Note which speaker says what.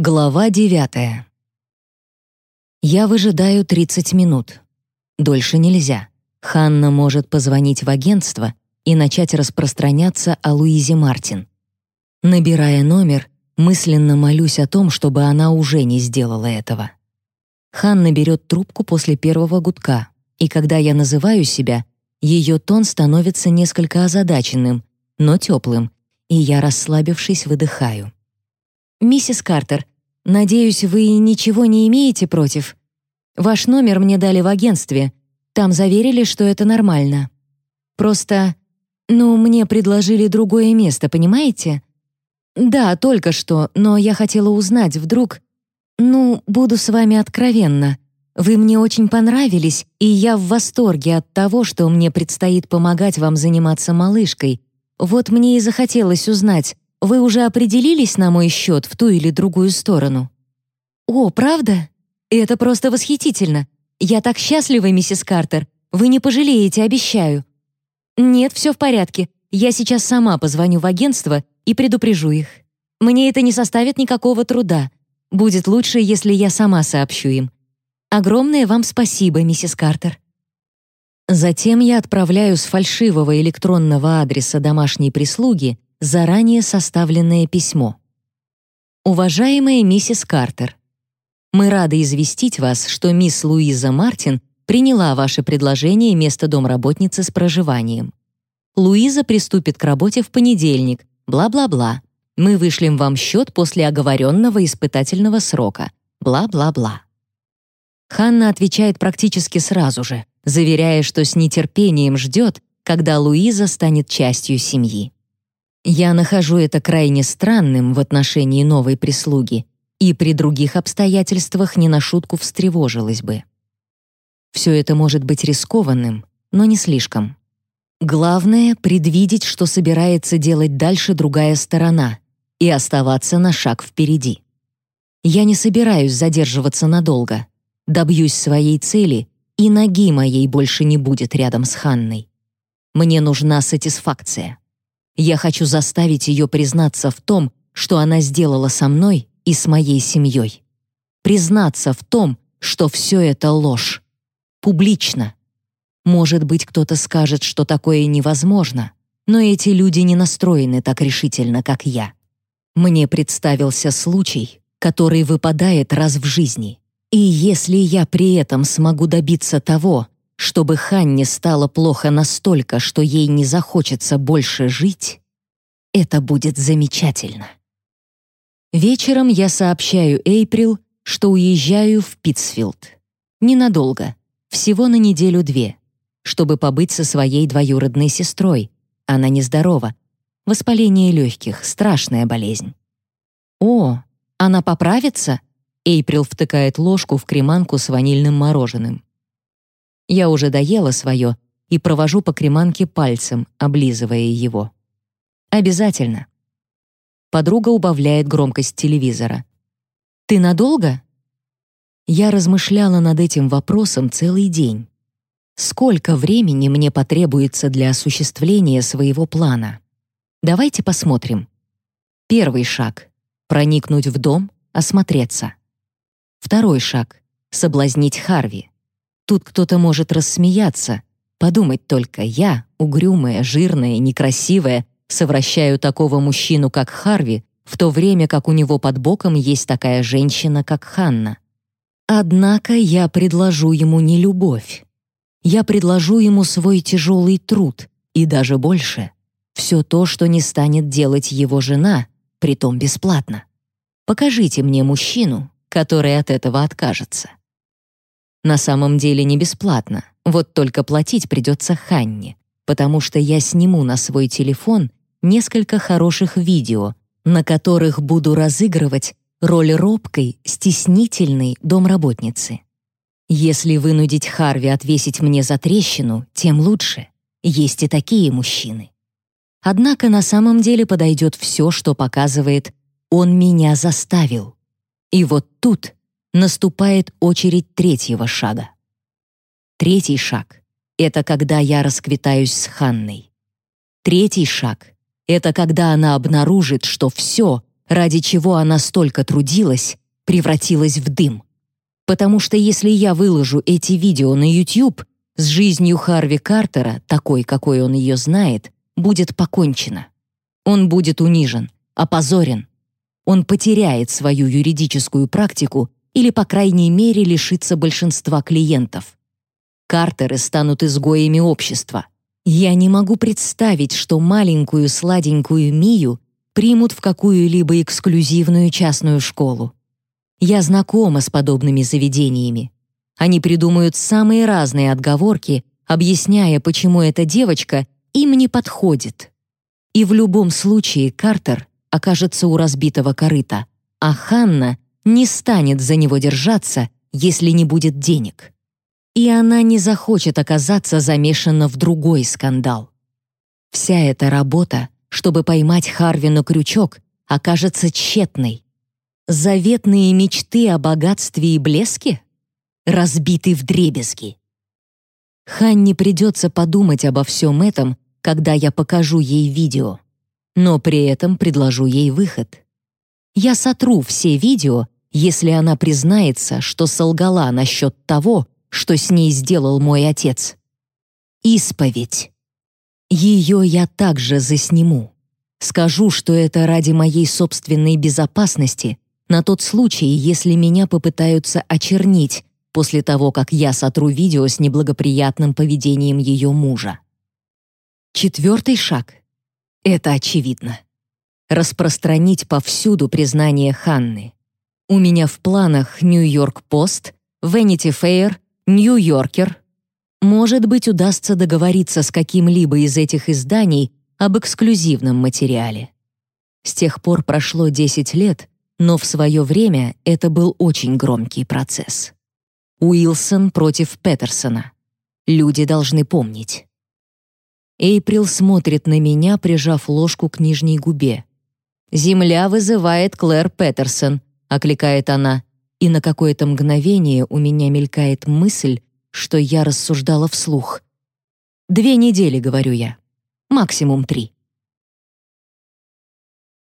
Speaker 1: Глава девятая. Я выжидаю 30 минут. Дольше нельзя. Ханна может позвонить в агентство и начать распространяться о Луизе Мартин. Набирая номер, мысленно молюсь о том, чтобы она уже не сделала этого. Ханна берет трубку после первого гудка, и когда я называю себя, ее тон становится несколько озадаченным, но теплым, и я, расслабившись, выдыхаю. «Миссис Картер, надеюсь, вы ничего не имеете против? Ваш номер мне дали в агентстве. Там заверили, что это нормально. Просто, ну, мне предложили другое место, понимаете? Да, только что, но я хотела узнать, вдруг... Ну, буду с вами откровенна. Вы мне очень понравились, и я в восторге от того, что мне предстоит помогать вам заниматься малышкой. Вот мне и захотелось узнать, вы уже определились на мой счет в ту или другую сторону? О, правда? Это просто восхитительно. Я так счастлива, миссис Картер. Вы не пожалеете, обещаю. Нет, все в порядке. Я сейчас сама позвоню в агентство и предупрежу их. Мне это не составит никакого труда. Будет лучше, если я сама сообщу им. Огромное вам спасибо, миссис Картер. Затем я отправляю с фальшивого электронного адреса домашней прислуги заранее составленное письмо. Уважаемая миссис Картер, мы рады известить вас, что мисс Луиза Мартин приняла ваше предложение место домработницы с проживанием. Луиза приступит к работе в понедельник, бла-бла-бла. Мы вышлем вам счет после оговоренного испытательного срока, бла-бла-бла. Ханна отвечает практически сразу же, заверяя, что с нетерпением ждет, когда Луиза станет частью семьи. Я нахожу это крайне странным в отношении новой прислуги и при других обстоятельствах не на шутку встревожилась бы. Все это может быть рискованным, но не слишком. Главное — предвидеть, что собирается делать дальше другая сторона, и оставаться на шаг впереди. Я не собираюсь задерживаться надолго. Добьюсь своей цели, и ноги моей больше не будет рядом с Ханной. Мне нужна сатисфакция. Я хочу заставить ее признаться в том, что она сделала со мной и с моей семьей. Признаться в том, что все это ложь. Публично. Может быть, кто-то скажет, что такое невозможно, но эти люди не настроены так решительно, как я. Мне представился случай, который выпадает раз в жизни. И если я при этом смогу добиться того, чтобы Ханне стало плохо настолько, что ей не захочется больше жить, это будет замечательно. Вечером я сообщаю Эйприл, что уезжаю в Питтсфилд. Ненадолго, всего на неделю-две, чтобы побыть со своей двоюродной сестрой. Она нездорова. Воспаление легких, страшная болезнь. «О, она поправится?» Эйприл втыкает ложку в креманку с ванильным мороженым. Я уже доела свое и провожу по креманке пальцем, облизывая его. Обязательно. Подруга убавляет громкость телевизора. Ты надолго? Я размышляла над этим вопросом целый день. Сколько времени мне потребуется для осуществления своего плана? Давайте посмотрим. Первый шаг — проникнуть в дом, осмотреться. Второй шаг — соблазнить Харви. Тут кто-то может рассмеяться. Подумать только, я, угрюмая, жирная, некрасивая, совращаю такого мужчину, как Харви, в то время как у него под боком есть такая женщина, как Ханна. Однако я предложу ему не любовь. Я предложу ему свой тяжелый труд, и даже больше — все то, что не станет делать его жена, притом бесплатно. Покажите мне мужчину, который от этого откажется. На самом деле не бесплатно, вот только платить придется Ханне, потому что я сниму на свой телефон несколько хороших видео, на которых буду разыгрывать роль робкой, стеснительной домработницы. Если вынудить Харви отвесить мне за трещину, тем лучше. Есть и такие мужчины. Однако на самом деле подойдет все, что показывает «он меня заставил». И вот тут наступает очередь третьего шага. Третий шаг — это когда я расквитаюсь с Ханной. Третий шаг — это когда она обнаружит, что все, ради чего она столько трудилась, превратилась в дым. Потому что если я выложу эти видео на YouTube, с жизнью Харви Картера, такой, какой он ее знает, будет покончено. Он будет унижен, опозорен. Он потеряет свою юридическую практику или, по крайней мере, лишится большинства клиентов. Картеры станут изгоями общества. Я не могу представить, что маленькую сладенькую Мию примут в какую-либо эксклюзивную частную школу. Я знакома с подобными заведениями. Они придумают самые разные отговорки, объясняя, почему эта девочка им не подходит. И в любом случае Картер окажется у разбитого корыта, а Ханна не станет за него держаться, если не будет денег. И она не захочет оказаться замешана в другой скандал. Вся эта работа, чтобы поймать Харви на крючок, окажется тщетной. Заветные мечты о богатстве и блеске? Разбиты вдребезги. Ханне придется подумать обо всем этом, когда я покажу ей видео, но при этом предложу ей выход. Я сотру все видео, если она признается, что солгала насчет того, что с ней сделал мой отец. Исповедь. Ее я также засниму. Скажу, что это ради моей собственной безопасности, на тот случай, если меня попытаются очернить после того, как я сотру видео с неблагоприятным поведением ее мужа. Четвертый шаг. Это очевидно. Распространить повсюду признание Ханны. У меня в планах Нью-Йорк-Пост, Венити Фэйр, Нью-Йоркер. Может быть, удастся договориться с каким-либо из этих изданий об эксклюзивном материале. С тех пор прошло 10 лет, но в свое время это был очень громкий процесс. Уилсон против Петерсона. Люди должны помнить. Эйприл смотрит на меня, прижав ложку к нижней губе. «Земля вызывает Клэр Петерсон», — окликает она, и на какое-то мгновение у меня мелькает мысль, что я рассуждала вслух. «Две недели», — говорю я. «Максимум три».